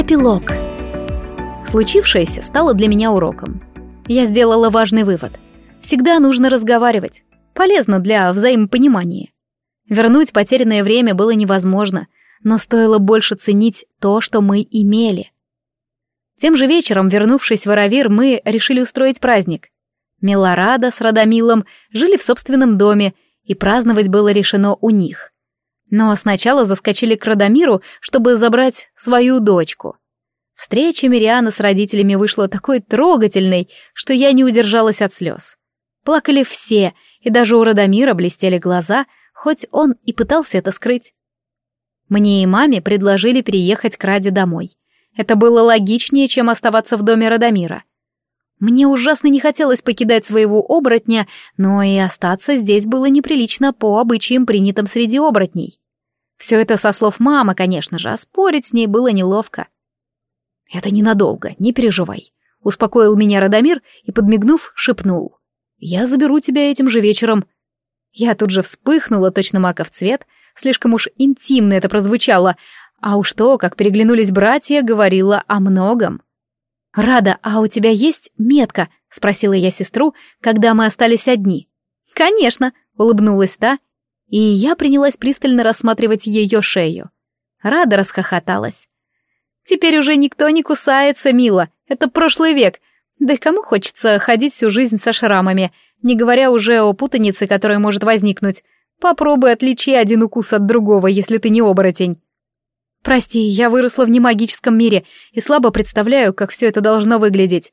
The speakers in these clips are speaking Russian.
Эпилог. Случившееся стало для меня уроком. Я сделала важный вывод. Всегда нужно разговаривать. Полезно для взаимопонимания. Вернуть потерянное время было невозможно, но стоило больше ценить то, что мы имели. Тем же вечером, вернувшись в Аравир, мы решили устроить праздник. Милорада с Радомилом жили в собственном доме, и праздновать было решено у них. Но сначала заскочили к Радомиру, чтобы забрать свою дочку. Встреча Мириана с родителями вышла такой трогательной, что я не удержалась от слез. Плакали все, и даже у Радомира блестели глаза, хоть он и пытался это скрыть. Мне и маме предложили переехать к Раде домой. Это было логичнее, чем оставаться в доме Радомира. Мне ужасно не хотелось покидать своего оборотня, но и остаться здесь было неприлично по обычаям, принятым среди оборотней. Все это со слов мамы, конечно же, а спорить с ней было неловко. «Это ненадолго, не переживай», — успокоил меня Радомир и, подмигнув, шепнул. «Я заберу тебя этим же вечером». Я тут же вспыхнула, точно маков цвет, слишком уж интимно это прозвучало, а уж то, как переглянулись братья, говорило о многом. «Рада, а у тебя есть метка?» — спросила я сестру, когда мы остались одни. «Конечно», — улыбнулась та, и я принялась пристально рассматривать ее шею. Рада расхохоталась. «Теперь уже никто не кусается, мило, это прошлый век, да и кому хочется ходить всю жизнь со шрамами, не говоря уже о путанице, которая может возникнуть. Попробуй отличи один укус от другого, если ты не оборотень». Прости, я выросла в немагическом мире и слабо представляю, как все это должно выглядеть.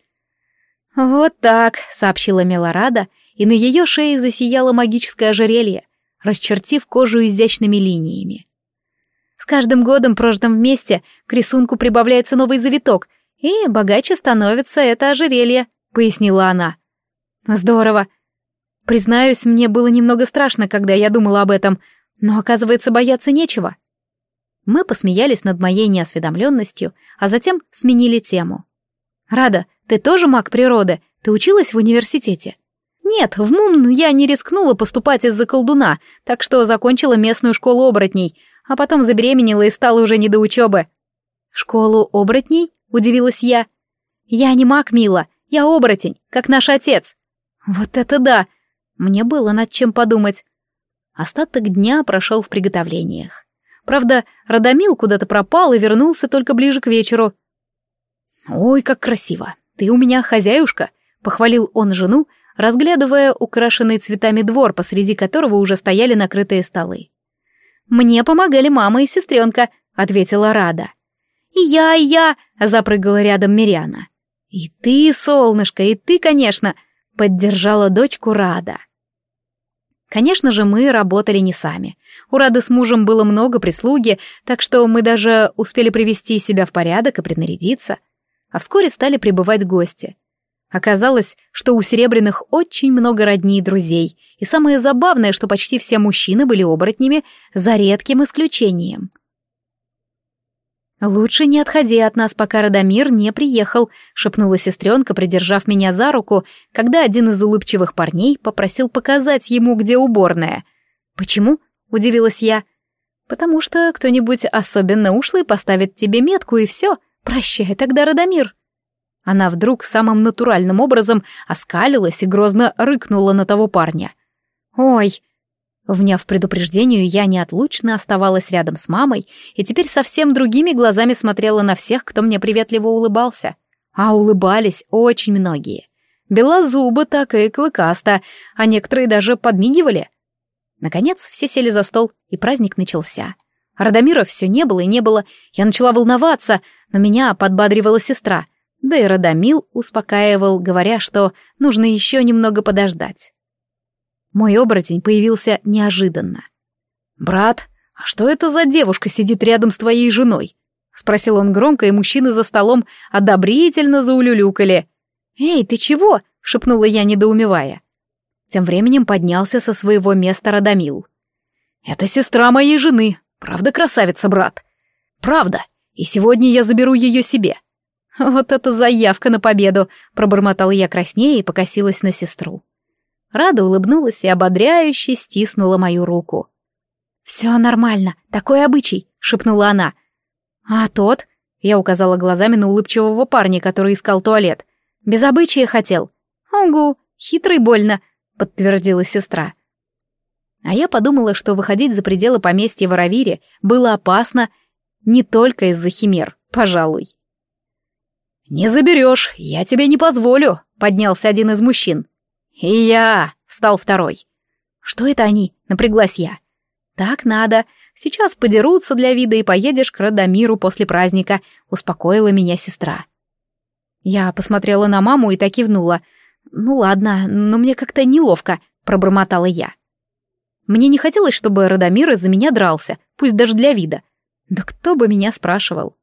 Вот так, сообщила Мелорада, и на ее шее засияло магическое ожерелье, расчертив кожу изящными линиями. С каждым годом, прожитым вместе, к рисунку прибавляется новый завиток, и богаче становится это ожерелье, пояснила она. Здорово. Признаюсь, мне было немного страшно, когда я думала об этом, но оказывается, бояться нечего. Мы посмеялись над моей неосведомленностью, а затем сменили тему. «Рада, ты тоже маг природы? Ты училась в университете?» «Нет, в МУМ я не рискнула поступать из-за колдуна, так что закончила местную школу оборотней, а потом забеременела и стала уже не до учебы». «Школу оборотней?» — удивилась я. «Я не маг, Мила, я оборотень, как наш отец». «Вот это да!» Мне было над чем подумать. Остаток дня прошел в приготовлениях. Правда, Радомил куда-то пропал и вернулся только ближе к вечеру. «Ой, как красиво! Ты у меня хозяюшка!» — похвалил он жену, разглядывая украшенный цветами двор, посреди которого уже стояли накрытые столы. «Мне помогали мама и сестренка», — ответила Рада. «И я, и я!» — запрыгала рядом Миряна. «И ты, солнышко, и ты, конечно!» — поддержала дочку Рада. Конечно же, мы работали не сами. У Рады с мужем было много прислуги, так что мы даже успели привести себя в порядок и принарядиться. А вскоре стали прибывать гости. Оказалось, что у Серебряных очень много родней и друзей, и самое забавное, что почти все мужчины были оборотнями, за редким исключением. «Лучше не отходи от нас, пока Радомир не приехал», — шепнула сестренка, придержав меня за руку, когда один из улыбчивых парней попросил показать ему, где уборная. «Почему?» — удивилась я. «Потому что кто-нибудь особенно ушлый поставит тебе метку, и все. Прощай тогда, Радомир». Она вдруг самым натуральным образом оскалилась и грозно рыкнула на того парня. «Ой!» Вняв предупреждению, я неотлучно оставалась рядом с мамой и теперь совсем другими глазами смотрела на всех, кто мне приветливо улыбался. А улыбались очень многие. Белозубы так и клыкасто, а некоторые даже подмигивали. Наконец все сели за стол, и праздник начался. Радомира все не было и не было. Я начала волноваться, но меня подбадривала сестра. Да и Радомил успокаивал, говоря, что нужно еще немного подождать. Мой оборотень появился неожиданно. «Брат, а что это за девушка сидит рядом с твоей женой?» — спросил он громко, и мужчины за столом одобрительно заулюлюкали. «Эй, ты чего?» — шепнула я, недоумевая. Тем временем поднялся со своего места Радомил. «Это сестра моей жены. Правда, красавица, брат?» «Правда. И сегодня я заберу ее себе». «Вот это заявка на победу!» — пробормотала я краснее и покосилась на сестру. Рада улыбнулась и ободряюще стиснула мою руку. «Все нормально, такой обычай», — шепнула она. «А тот?» — Я указала глазами на улыбчивого парня, который искал туалет. Без обычая хотел. Ого, хитрый больно, подтвердила сестра. А я подумала, что выходить за пределы поместья в Аравире было опасно не только из-за химер, пожалуй. «Не заберешь, я тебе не позволю», — поднялся один из мужчин. «И я», — встал второй. «Что это они?» — напряглась я. «Так надо. Сейчас подерутся для вида и поедешь к Радомиру после праздника», — успокоила меня сестра. Я посмотрела на маму и так кивнула. «Ну ладно, но мне как-то неловко», — пробормотала я. Мне не хотелось, чтобы Радомир из-за меня дрался, пусть даже для вида. Да кто бы меня спрашивал.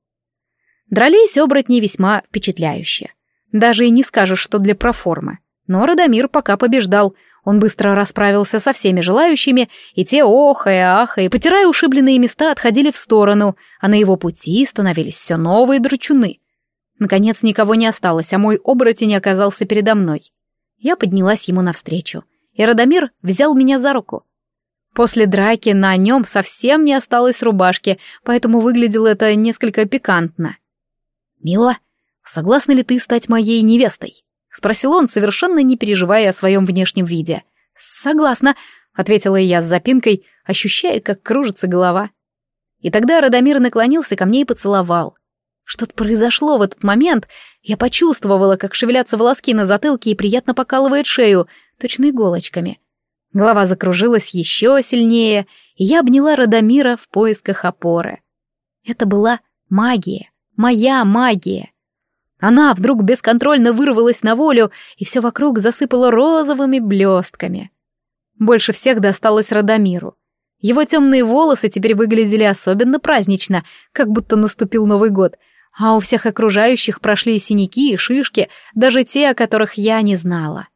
Дрались оборотни весьма впечатляюще. Даже и не скажешь, что для проформы. Но Радомир пока побеждал — он быстро расправился со всеми желающими, и те, охая, ахая, потирая ушибленные места, отходили в сторону, а на его пути становились все новые дручуны. Наконец никого не осталось, а мой оборотень оказался передо мной. Я поднялась ему навстречу, и Радомир взял меня за руку. После драки на нем совсем не осталось рубашки, поэтому выглядело это несколько пикантно. «Мила, согласна ли ты стать моей невестой?» — спросил он, совершенно не переживая о своем внешнем виде. «Согласна», — ответила я с запинкой, ощущая, как кружится голова. И тогда Радомир наклонился ко мне и поцеловал. Что-то произошло в этот момент. Я почувствовала, как шевелятся волоски на затылке и приятно покалывает шею, точно иголочками. Голова закружилась еще сильнее, и я обняла Радомира в поисках опоры. Это была магия, моя магия. Она вдруг бесконтрольно вырвалась на волю, и все вокруг засыпало розовыми блестками. Больше всех досталось Радомиру. Его темные волосы теперь выглядели особенно празднично, как будто наступил Новый год, а у всех окружающих прошли синяки и шишки, даже те, о которых я не знала.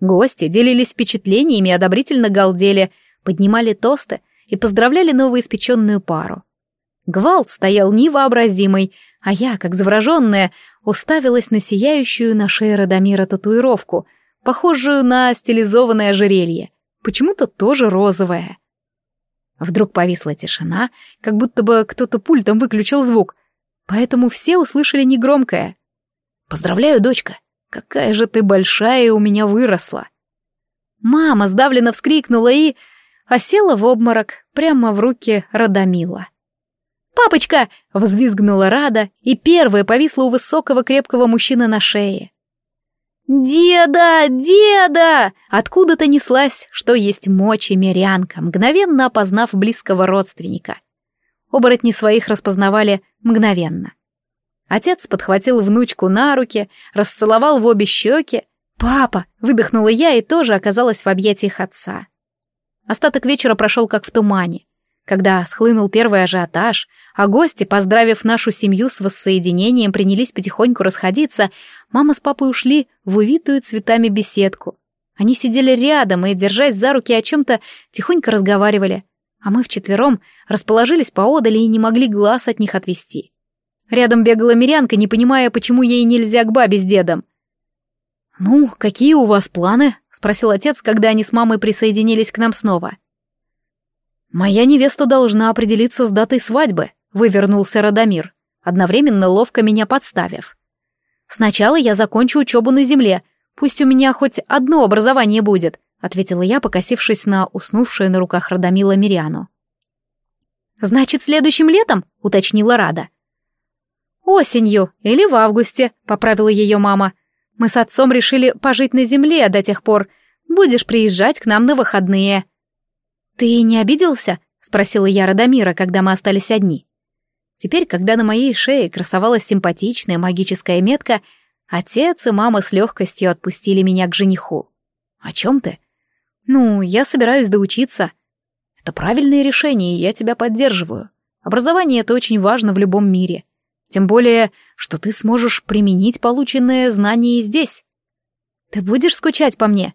Гости делились впечатлениями и одобрительно галдели, поднимали тосты и поздравляли новоиспеченную пару. Гвалт стоял невообразимый, а я, как завороженная, уставилась на сияющую на шее Радомира татуировку, похожую на стилизованное ожерелье, почему-то тоже розовое. Вдруг повисла тишина, как будто бы кто-то пультом выключил звук, поэтому все услышали негромкое. «Поздравляю, дочка! Какая же ты большая у меня выросла!» Мама сдавленно вскрикнула и осела в обморок прямо в руки Радомила. «Папочка!» — взвизгнула Рада, и первая повисла у высокого крепкого мужчины на шее. «Деда! Деда!» Откуда-то неслась, что есть мочи мирянка, мгновенно опознав близкого родственника. Оборотни своих распознавали мгновенно. Отец подхватил внучку на руки, расцеловал в обе щеки. «Папа!» — выдохнула я и тоже оказалась в объятиях отца. Остаток вечера прошел как в тумане. Когда схлынул первый ажиотаж, а гости, поздравив нашу семью с воссоединением, принялись потихоньку расходиться, мама с папой ушли в увитую цветами беседку. Они сидели рядом и, держась за руки, о чем-то тихонько разговаривали, а мы вчетвером расположились поодали и не могли глаз от них отвести. Рядом бегала Мирянка, не понимая, почему ей нельзя к бабе с дедом. «Ну, какие у вас планы?» — спросил отец, когда они с мамой присоединились к нам снова. «Моя невеста должна определиться с датой свадьбы», вывернулся Радомир, одновременно ловко меня подставив. «Сначала я закончу учебу на земле, пусть у меня хоть одно образование будет», ответила я, покосившись на уснувшую на руках Радомила Мириану. «Значит, следующим летом?» — уточнила Рада. «Осенью или в августе», — поправила ее мама. «Мы с отцом решили пожить на земле до тех пор. Будешь приезжать к нам на выходные». «Ты не обиделся?» — спросила я Радомира, когда мы остались одни. Теперь, когда на моей шее красовалась симпатичная магическая метка, отец и мама с легкостью отпустили меня к жениху. «О чем ты?» «Ну, я собираюсь доучиться». «Это правильное решение, и я тебя поддерживаю. Образование — это очень важно в любом мире. Тем более, что ты сможешь применить полученное знание и здесь. Ты будешь скучать по мне?»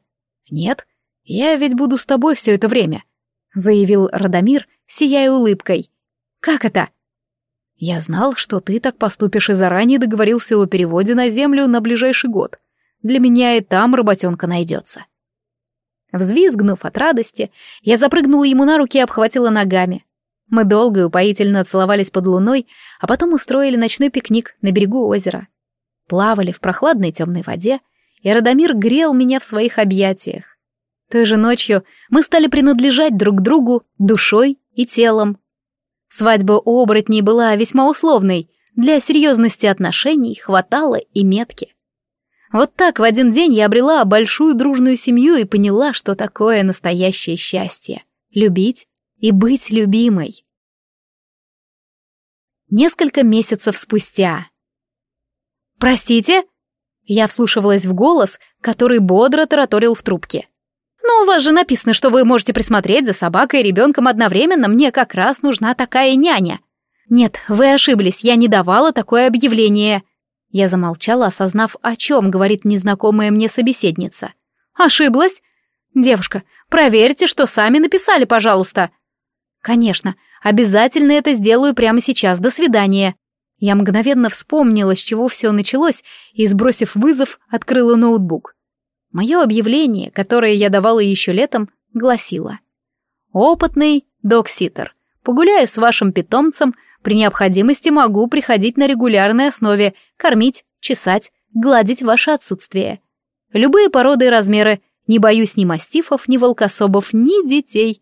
«Нет, я ведь буду с тобой все это время», — заявил Радомир, сияя улыбкой. «Как это?» Я знал, что ты так поступишь и заранее договорился о переводе на землю на ближайший год. Для меня и там работенка найдется. Взвизгнув от радости, я запрыгнула ему на руки и обхватила ногами. Мы долго и упоительно целовались под луной, а потом устроили ночной пикник на берегу озера. Плавали в прохладной темной воде, и Радомир грел меня в своих объятиях. Той же ночью мы стали принадлежать друг другу душой и телом. Свадьба оборотней была весьма условной, для серьезности отношений хватало и метки. Вот так в один день я обрела большую дружную семью и поняла, что такое настоящее счастье — любить и быть любимой. Несколько месяцев спустя. «Простите?» Я вслушивалась в голос, который бодро тараторил в трубке. «Но у вас же написано, что вы можете присмотреть за собакой и ребенком одновременно. Мне как раз нужна такая няня». «Нет, вы ошиблись, я не давала такое объявление». Я замолчала, осознав, о чем говорит незнакомая мне собеседница. «Ошиблась? Девушка, проверьте, что сами написали, пожалуйста». «Конечно, обязательно это сделаю прямо сейчас. До свидания». Я мгновенно вспомнила, с чего все началось, и, сбросив вызов, открыла ноутбук. Мое объявление, которое я давала еще летом, гласило. «Опытный докситер. Погуляю с вашим питомцем, при необходимости могу приходить на регулярной основе, кормить, чесать, гладить ваше отсутствие. Любые породы и размеры, не боюсь ни мастифов, ни волкособов, ни детей.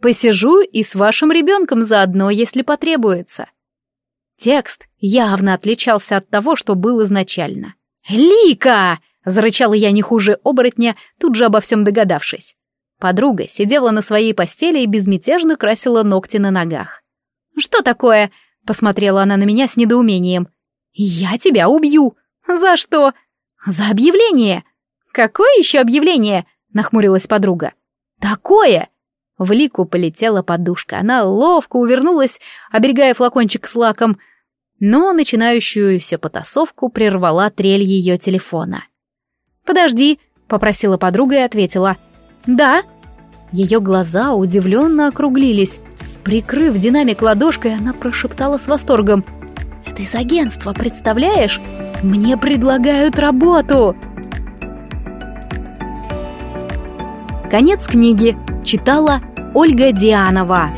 Посижу и с вашим ребенком заодно, если потребуется. Текст явно отличался от того, что был изначально. «Лика!» — зарычала я не хуже оборотня, тут же обо всем догадавшись. Подруга сидела на своей постели и безмятежно красила ногти на ногах. «Что такое?» — посмотрела она на меня с недоумением. «Я тебя убью!» «За что?» «За объявление!» «Какое еще объявление?» — нахмурилась подруга. «Такое!» В лику полетела подушка. Она ловко увернулась, оберегая флакончик с лаком, но начинающуюся потасовку прервала трель ее телефона. «Подожди», — попросила подруга и ответила. «Да». Ее глаза удивленно округлились. Прикрыв динамик ладошкой, она прошептала с восторгом. «Это из агентства, представляешь? Мне предлагают работу!» Конец книги. Читала Ольга Дианова.